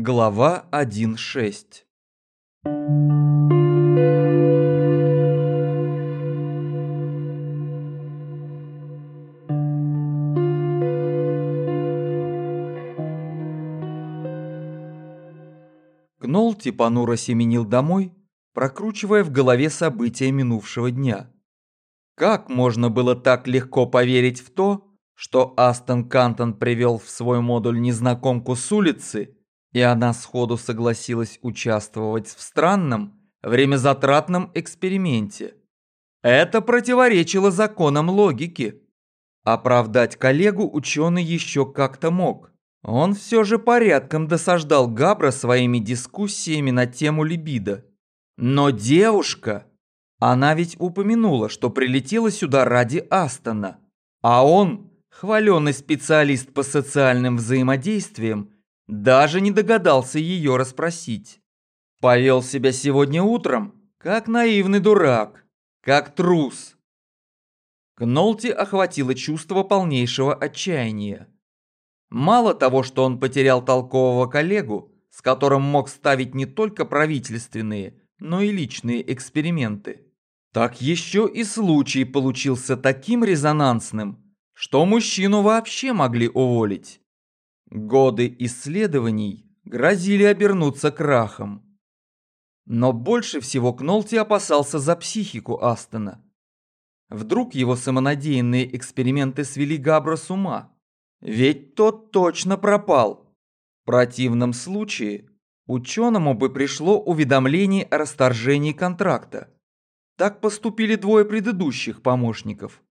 Глава 1.6 Кнолти понуро семенил домой, прокручивая в голове события минувшего дня. Как можно было так легко поверить в то, что Астон Кантон привел в свой модуль незнакомку с улицы, и она сходу согласилась участвовать в странном, времязатратном эксперименте? Это противоречило законам логики. Оправдать коллегу ученый еще как-то мог. Он все же порядком досаждал Габра своими дискуссиями на тему либидо. Но девушка... Она ведь упомянула, что прилетела сюда ради Астона. А он, хваленый специалист по социальным взаимодействиям, даже не догадался ее расспросить. Повел себя сегодня утром, как наивный дурак, как трус. Кнолти охватило чувство полнейшего отчаяния. Мало того, что он потерял толкового коллегу, с которым мог ставить не только правительственные, но и личные эксперименты, так еще и случай получился таким резонансным, что мужчину вообще могли уволить. Годы исследований грозили обернуться крахом. Но больше всего Кнолти опасался за психику Астона. Вдруг его самонадеянные эксперименты свели Габра с ума? Ведь тот точно пропал. В противном случае ученому бы пришло уведомление о расторжении контракта. Так поступили двое предыдущих помощников.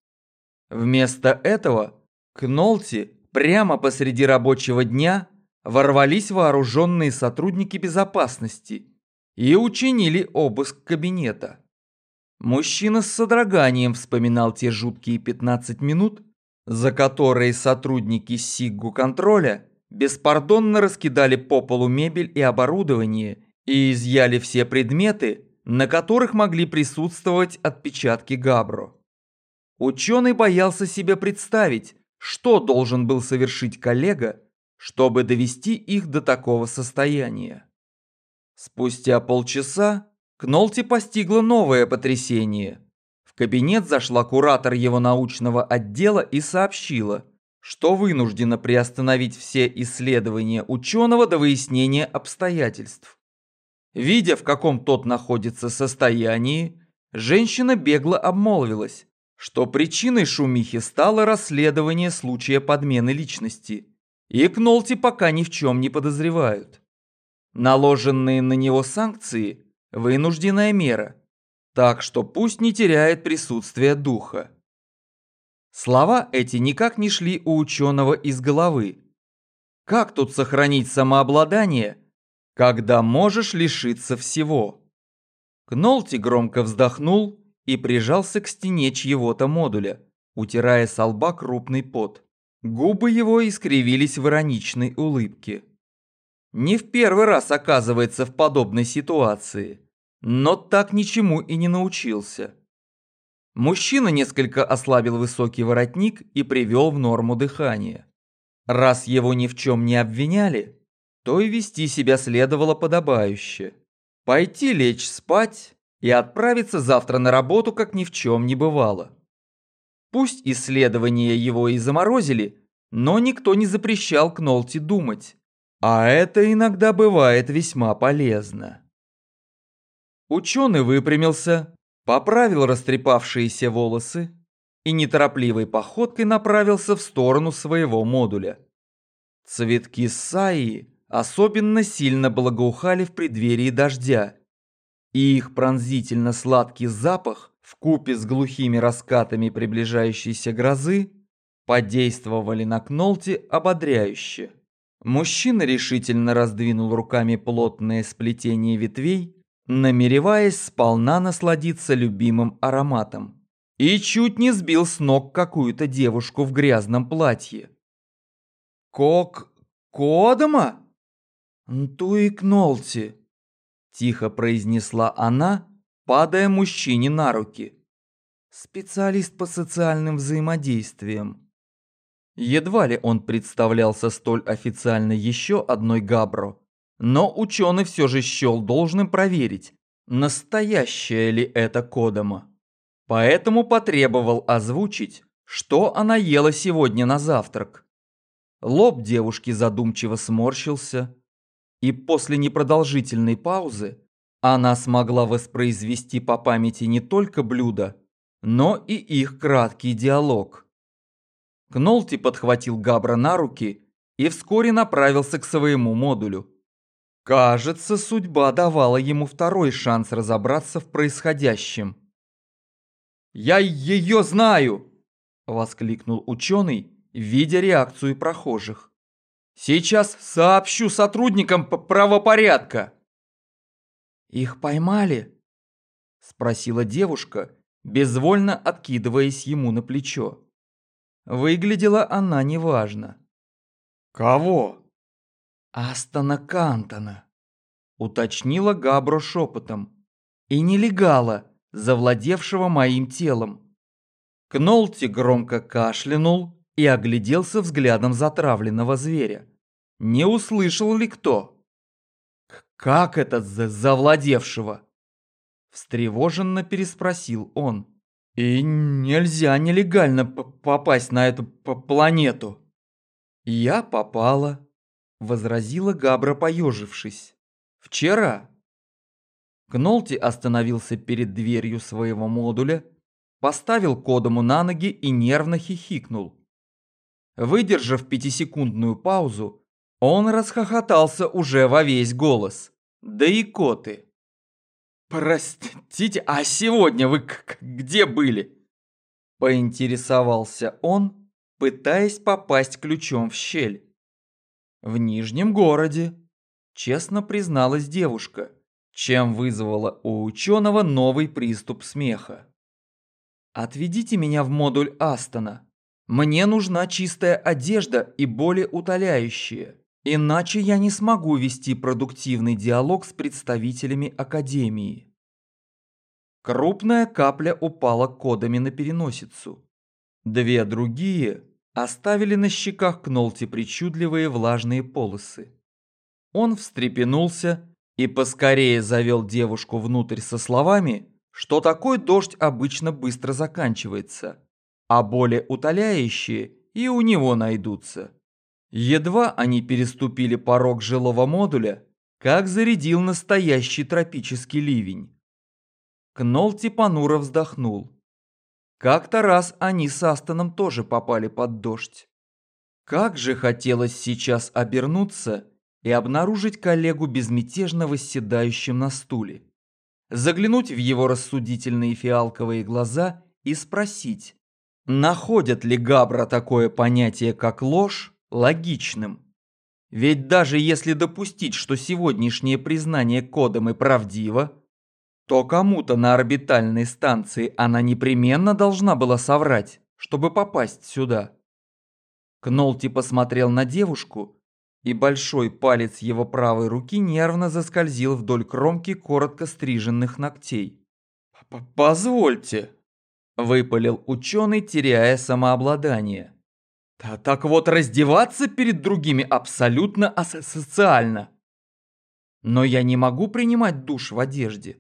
Вместо этого Кнолти прямо посреди рабочего дня ворвались вооруженные сотрудники безопасности и учинили обыск кабинета. Мужчина с содроганием вспоминал те жуткие 15 минут, за которые сотрудники Сиггу контроля беспардонно раскидали по полу мебель и оборудование и изъяли все предметы, на которых могли присутствовать отпечатки Габро. Ученый боялся себе представить, что должен был совершить коллега, чтобы довести их до такого состояния. Спустя полчаса Кнолти постигло новое потрясение – кабинет зашла куратор его научного отдела и сообщила, что вынуждена приостановить все исследования ученого до выяснения обстоятельств. Видя, в каком тот находится состоянии, женщина бегло обмолвилась, что причиной шумихи стало расследование случая подмены личности, и Кнолти пока ни в чем не подозревают. Наложенные на него санкции – вынужденная мера, так что пусть не теряет присутствие духа. Слова эти никак не шли у ученого из головы. Как тут сохранить самообладание, когда можешь лишиться всего? Кнолти громко вздохнул и прижался к стене чьего-то модуля, утирая с лба крупный пот. Губы его искривились в ироничной улыбке. Не в первый раз оказывается в подобной ситуации но так ничему и не научился. Мужчина несколько ослабил высокий воротник и привел в норму дыхание. Раз его ни в чем не обвиняли, то и вести себя следовало подобающе. Пойти лечь спать и отправиться завтра на работу, как ни в чем не бывало. Пусть исследования его и заморозили, но никто не запрещал Кнолти думать. А это иногда бывает весьма полезно. Ученый выпрямился, поправил растрепавшиеся волосы и неторопливой походкой направился в сторону своего модуля. Цветки саи особенно сильно благоухали в преддверии дождя, и их пронзительно сладкий запах в купе с глухими раскатами приближающейся грозы подействовали на Кнолти ободряюще. Мужчина решительно раздвинул руками плотное сплетение ветвей намереваясь сполна насладиться любимым ароматом. И чуть не сбил с ног какую-то девушку в грязном платье. «Кок... Кодома?» «Нтуикнолти», – тихо произнесла она, падая мужчине на руки. «Специалист по социальным взаимодействиям». Едва ли он представлялся столь официально еще одной Габро, но ученый все же счел должным проверить, настоящая ли это Кодома. Поэтому потребовал озвучить, что она ела сегодня на завтрак. Лоб девушки задумчиво сморщился, и после непродолжительной паузы она смогла воспроизвести по памяти не только блюда, но и их краткий диалог. Кнолти подхватил Габра на руки и вскоре направился к своему модулю. Кажется, судьба давала ему второй шанс разобраться в происходящем. «Я ее знаю!» – воскликнул ученый, видя реакцию прохожих. «Сейчас сообщу сотрудникам правопорядка!» «Их поймали?» – спросила девушка, безвольно откидываясь ему на плечо. Выглядела она неважно. «Кого?» «Астона Кантона», – уточнила Габро шепотом. «И нелегала, завладевшего моим телом». Кнолти громко кашлянул и огляделся взглядом затравленного зверя. Не услышал ли кто? «Как это завладевшего?» Встревоженно переспросил он. «И нельзя нелегально попасть на эту планету». «Я попала», – возразила Габра, поежившись. «Вчера». Кнолти остановился перед дверью своего модуля, поставил Кодому на ноги и нервно хихикнул. Выдержав пятисекундную паузу, он расхохотался уже во весь голос. Да и коты. «Простите, а сегодня вы где были?» Поинтересовался он, пытаясь попасть ключом в щель. «В Нижнем городе», – честно призналась девушка, чем вызвала у ученого новый приступ смеха. «Отведите меня в модуль Астона. Мне нужна чистая одежда и более утоляющая, иначе я не смогу вести продуктивный диалог с представителями Академии». Крупная капля упала кодами на переносицу. Две другие оставили на щеках Кнолти причудливые влажные полосы. Он встрепенулся и поскорее завел девушку внутрь со словами, что такой дождь обычно быстро заканчивается, а более утоляющие и у него найдутся. Едва они переступили порог жилого модуля, как зарядил настоящий тропический ливень. Кнолти понуро вздохнул. Как-то раз они с Астоном тоже попали под дождь. Как же хотелось сейчас обернуться и обнаружить коллегу безмятежно восседающим на стуле. Заглянуть в его рассудительные фиалковые глаза и спросить, находят ли Габра такое понятие, как ложь, логичным. Ведь даже если допустить, что сегодняшнее признание кодом и правдиво, то кому-то на орбитальной станции она непременно должна была соврать, чтобы попасть сюда. Кнолти посмотрел на девушку, и большой палец его правой руки нервно заскользил вдоль кромки коротко стриженных ногтей. «Позвольте», – выпалил ученый, теряя самообладание. «Так вот, раздеваться перед другими абсолютно асоциально. Но я не могу принимать душ в одежде.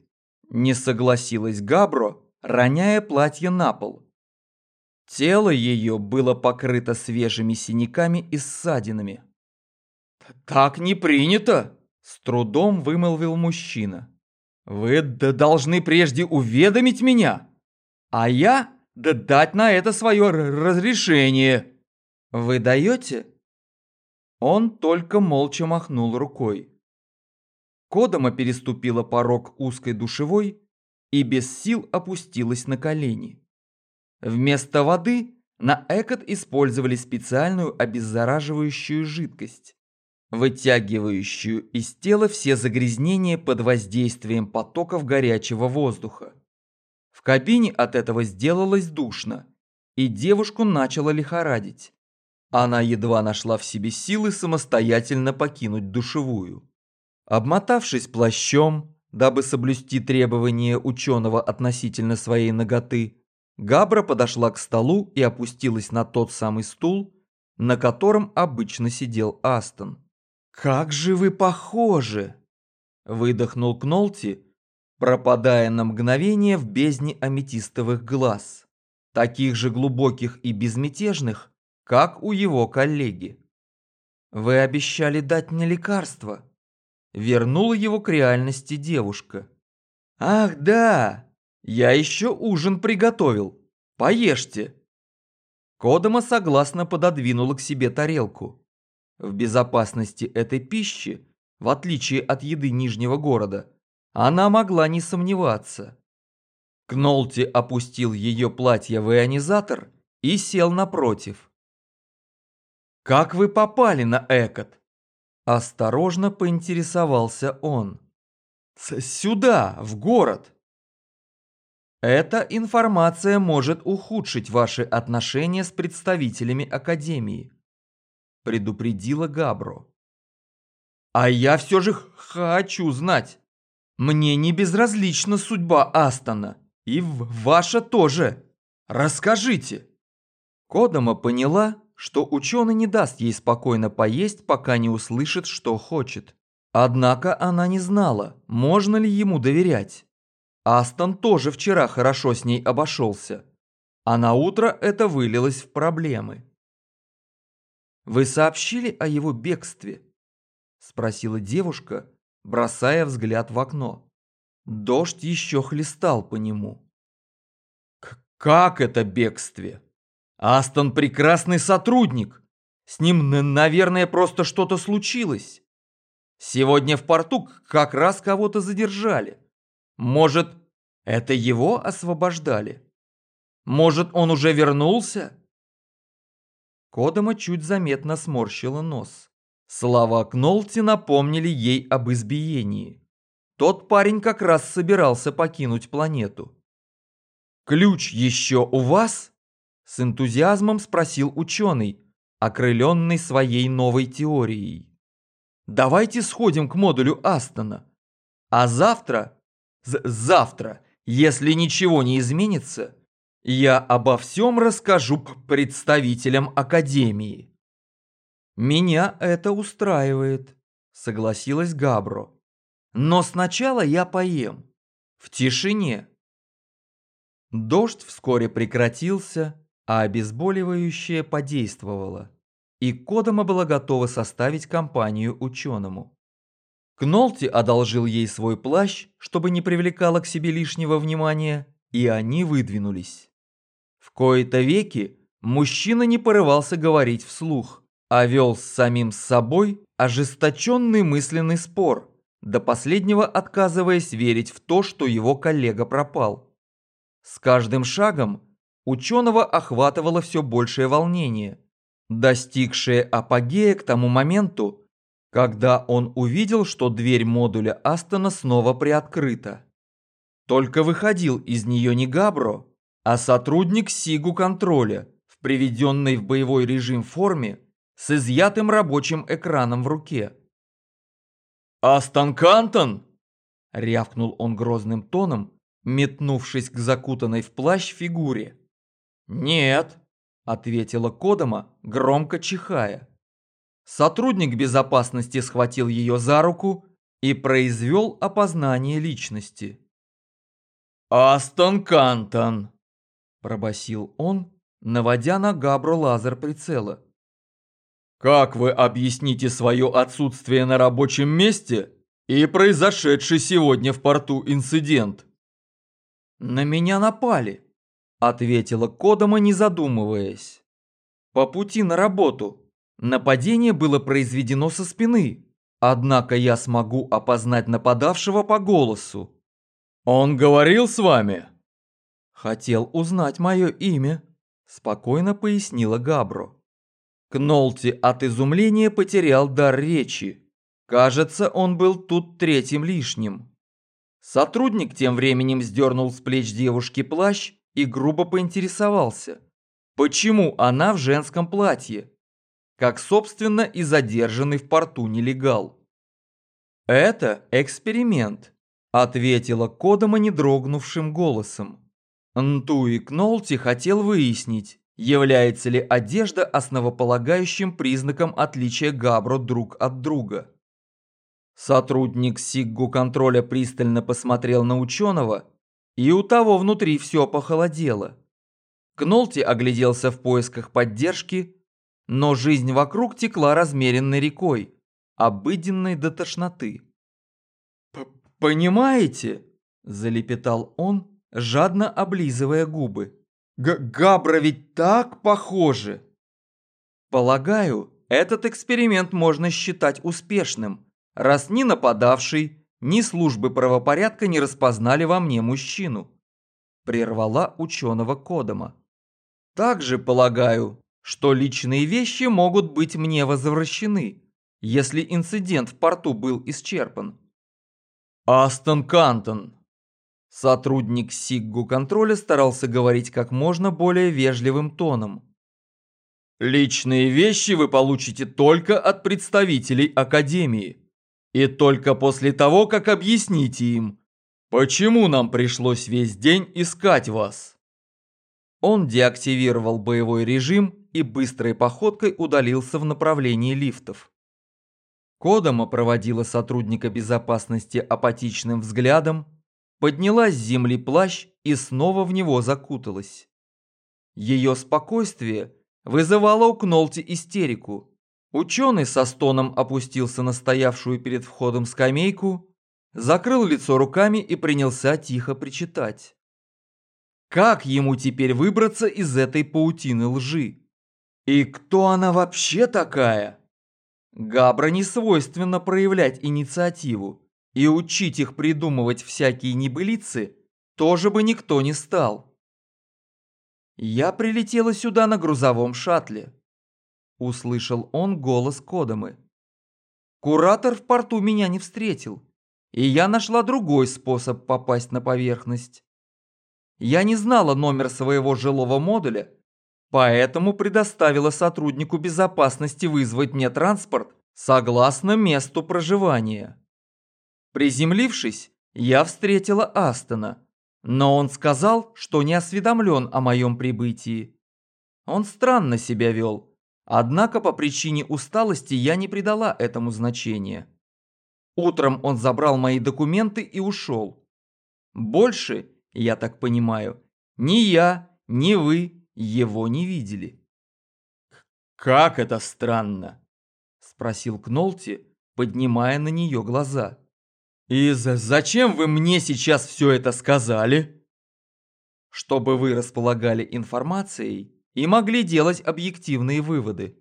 Не согласилась Габро, роняя платье на пол. Тело ее было покрыто свежими синяками и ссадинами. «Так не принято!» – с трудом вымолвил мужчина. «Вы должны прежде уведомить меня, а я да дать на это свое разрешение. Вы даете?» Он только молча махнул рукой. Кодома переступила порог узкой душевой и без сил опустилась на колени. Вместо воды на Экот использовали специальную обеззараживающую жидкость, вытягивающую из тела все загрязнения под воздействием потоков горячего воздуха. В кабине от этого сделалось душно, и девушку начало лихорадить. Она едва нашла в себе силы самостоятельно покинуть душевую. Обмотавшись плащом, дабы соблюсти требования ученого относительно своей ноготы, Габра подошла к столу и опустилась на тот самый стул, на котором обычно сидел Астон. «Как же вы похожи!» – выдохнул Кнолти, пропадая на мгновение в бездне аметистовых глаз, таких же глубоких и безмятежных, как у его коллеги. «Вы обещали дать мне лекарство», – вернула его к реальности девушка. «Ах да, я еще ужин приготовил, поешьте». Кодома согласно пододвинула к себе тарелку. В безопасности этой пищи, в отличие от еды Нижнего города, она могла не сомневаться. Кнолти опустил ее платье в ионизатор и сел напротив. «Как вы попали на Экот?» Осторожно поинтересовался он. «Сюда, в город!» Эта информация может ухудшить ваши отношения с представителями Академии предупредила Габро. А я все же хочу знать. Мне не безразлична судьба Астона. И ваша тоже. Расскажите. Кодома поняла, что ученый не даст ей спокойно поесть, пока не услышит, что хочет. Однако она не знала, можно ли ему доверять. Астон тоже вчера хорошо с ней обошелся. А на утро это вылилось в проблемы. Вы сообщили о его бегстве?» Спросила девушка, бросая взгляд в окно. Дождь еще хлестал по нему. «Как это бегстве? Астон прекрасный сотрудник. С ним, наверное, просто что-то случилось. Сегодня в порту как раз кого-то задержали. Может, это его освобождали? Может, он уже вернулся?» Кодома чуть заметно сморщила нос. Слова Кнолти напомнили ей об избиении. Тот парень как раз собирался покинуть планету. «Ключ еще у вас?» С энтузиазмом спросил ученый, окрыленный своей новой теорией. «Давайте сходим к модулю Астона. А завтра, завтра, если ничего не изменится, я обо всем расскажу представителям Академии. Меня это устраивает, согласилась Габро. Но сначала я поем. В тишине. Дождь вскоре прекратился, а обезболивающее подействовало. И Кодома была готова составить компанию ученому. Кнолти одолжил ей свой плащ, чтобы не привлекало к себе лишнего внимания, и они выдвинулись. В кои-то веки мужчина не порывался говорить вслух, а вел с самим собой ожесточенный мысленный спор, до последнего отказываясь верить в то, что его коллега пропал. С каждым шагом ученого охватывало все большее волнение, достигшее апогея к тому моменту, когда он увидел, что дверь модуля Астона снова приоткрыта. Только выходил из нее не Габро, а сотрудник СИГУ контроля в приведенной в боевой режим форме с изъятым рабочим экраном в руке. «Астон Кантон!» – рявкнул он грозным тоном, метнувшись к закутанной в плащ фигуре. «Нет», – ответила Кодома, громко чихая. Сотрудник безопасности схватил ее за руку и произвел опознание личности. «Астон Кантон!» пробасил он, наводя на Габру лазер прицела. «Как вы объясните свое отсутствие на рабочем месте и произошедший сегодня в порту инцидент?» «На меня напали», – ответила Кодома, не задумываясь. «По пути на работу. Нападение было произведено со спины, однако я смогу опознать нападавшего по голосу». «Он говорил с вами?» «Хотел узнать мое имя», – спокойно пояснила Габро. Кнолти от изумления потерял дар речи. Кажется, он был тут третьим лишним. Сотрудник тем временем сдернул с плеч девушки плащ и грубо поинтересовался, почему она в женском платье, как, собственно, и задержанный в порту нелегал. «Это эксперимент», – ответила Кодома недрогнувшим голосом. Нтуи Кнолти хотел выяснить, Является ли одежда основополагающим признаком отличия Габро друг от друга? Сотрудник Сиггу контроля пристально посмотрел на ученого, и у того внутри все похолодело. Кнолти огляделся в поисках поддержки, но жизнь вокруг текла размеренной рекой, обыденной до тошноты. «Понимаете?» – залепетал он, жадно облизывая губы. Г Габра ведь так похожи. Полагаю, этот эксперимент можно считать успешным, раз ни нападавший, ни службы правопорядка не распознали во мне мужчину. Прервала ученого Кодома. Также полагаю, что личные вещи могут быть мне возвращены, если инцидент в порту был исчерпан. Астон Кантон, Сотрудник Сиггу контроля старался говорить как можно более вежливым тоном. Личные вещи вы получите только от представителей Академии. И только после того, как объясните им, почему нам пришлось весь день искать вас. Он деактивировал боевой режим и быстрой походкой удалился в направлении лифтов. Кодома проводила сотрудника безопасности апатичным взглядом, подняла с земли плащ и снова в него закуталась. Ее спокойствие вызывало у Кнолти истерику. Ученый со стоном опустился на стоявшую перед входом скамейку, закрыл лицо руками и принялся тихо причитать. Как ему теперь выбраться из этой паутины лжи? И кто она вообще такая? Габра не свойственно проявлять инициативу и учить их придумывать всякие небылицы тоже бы никто не стал. Я прилетела сюда на грузовом шаттле. Услышал он голос Кодомы. Куратор в порту меня не встретил, и я нашла другой способ попасть на поверхность. Я не знала номер своего жилого модуля, поэтому предоставила сотруднику безопасности вызвать мне транспорт согласно месту проживания. Приземлившись, я встретила Астона, но он сказал, что не осведомлен о моем прибытии. Он странно себя вел, однако по причине усталости я не придала этому значения. Утром он забрал мои документы и ушел. Больше, я так понимаю, ни я, ни вы его не видели. «Как это странно?» – спросил Кнолти, поднимая на нее глаза. «И зачем вы мне сейчас все это сказали?» «Чтобы вы располагали информацией и могли делать объективные выводы»,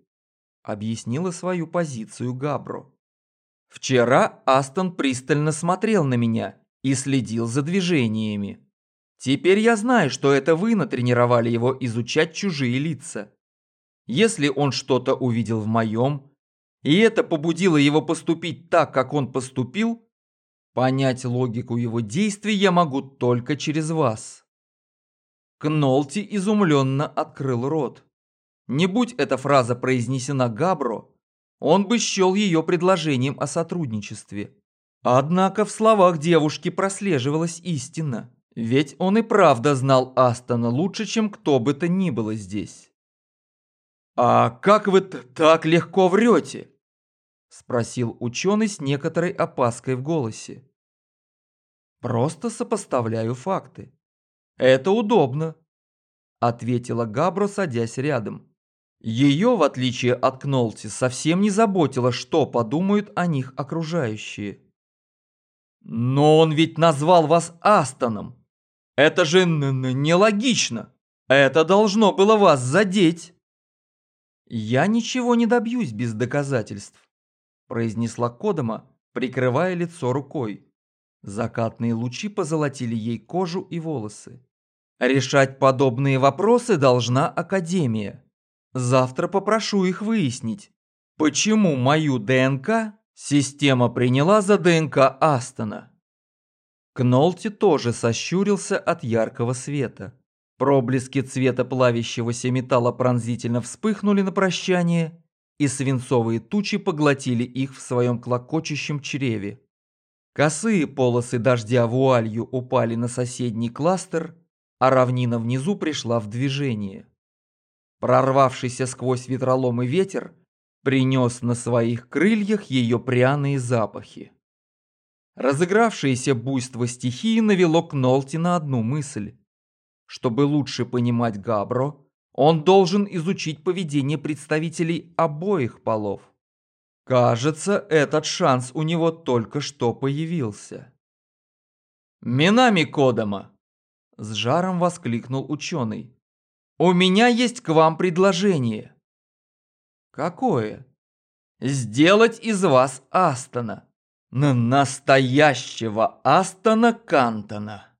объяснила свою позицию Габро. «Вчера Астон пристально смотрел на меня и следил за движениями. Теперь я знаю, что это вы натренировали его изучать чужие лица. Если он что-то увидел в моем, и это побудило его поступить так, как он поступил, Понять логику его действий я могу только через вас. Кнолти изумленно открыл рот. Не будь эта фраза произнесена Габро, он бы счел ее предложением о сотрудничестве. Однако в словах девушки прослеживалась истина, ведь он и правда знал Астона лучше, чем кто бы то ни было здесь. «А как вы так легко врете?» – спросил ученый с некоторой опаской в голосе. Просто сопоставляю факты. Это удобно, ответила Габро, садясь рядом. Ее, в отличие от Кнолти, совсем не заботило, что подумают о них окружающие. Но он ведь назвал вас Астоном. Это же нелогично. Это должно было вас задеть. Я ничего не добьюсь без доказательств, произнесла Кодома, прикрывая лицо рукой. Закатные лучи позолотили ей кожу и волосы. Решать подобные вопросы должна Академия. Завтра попрошу их выяснить, почему мою ДНК система приняла за ДНК Астона. Кнолти тоже сощурился от яркого света. Проблески цвета плавящегося металла пронзительно вспыхнули на прощание, и свинцовые тучи поглотили их в своем клокочущем чреве. Косые полосы дождя вуалью упали на соседний кластер, а равнина внизу пришла в движение. Прорвавшийся сквозь ветролом и ветер принес на своих крыльях ее пряные запахи. Разыгравшееся буйство стихии навело Кнолти на одну мысль. Чтобы лучше понимать Габро, он должен изучить поведение представителей обоих полов. Кажется, этот шанс у него только что появился. «Минами Кодама!» – с жаром воскликнул ученый. «У меня есть к вам предложение». «Какое?» «Сделать из вас Астона. Настоящего Астона Кантона».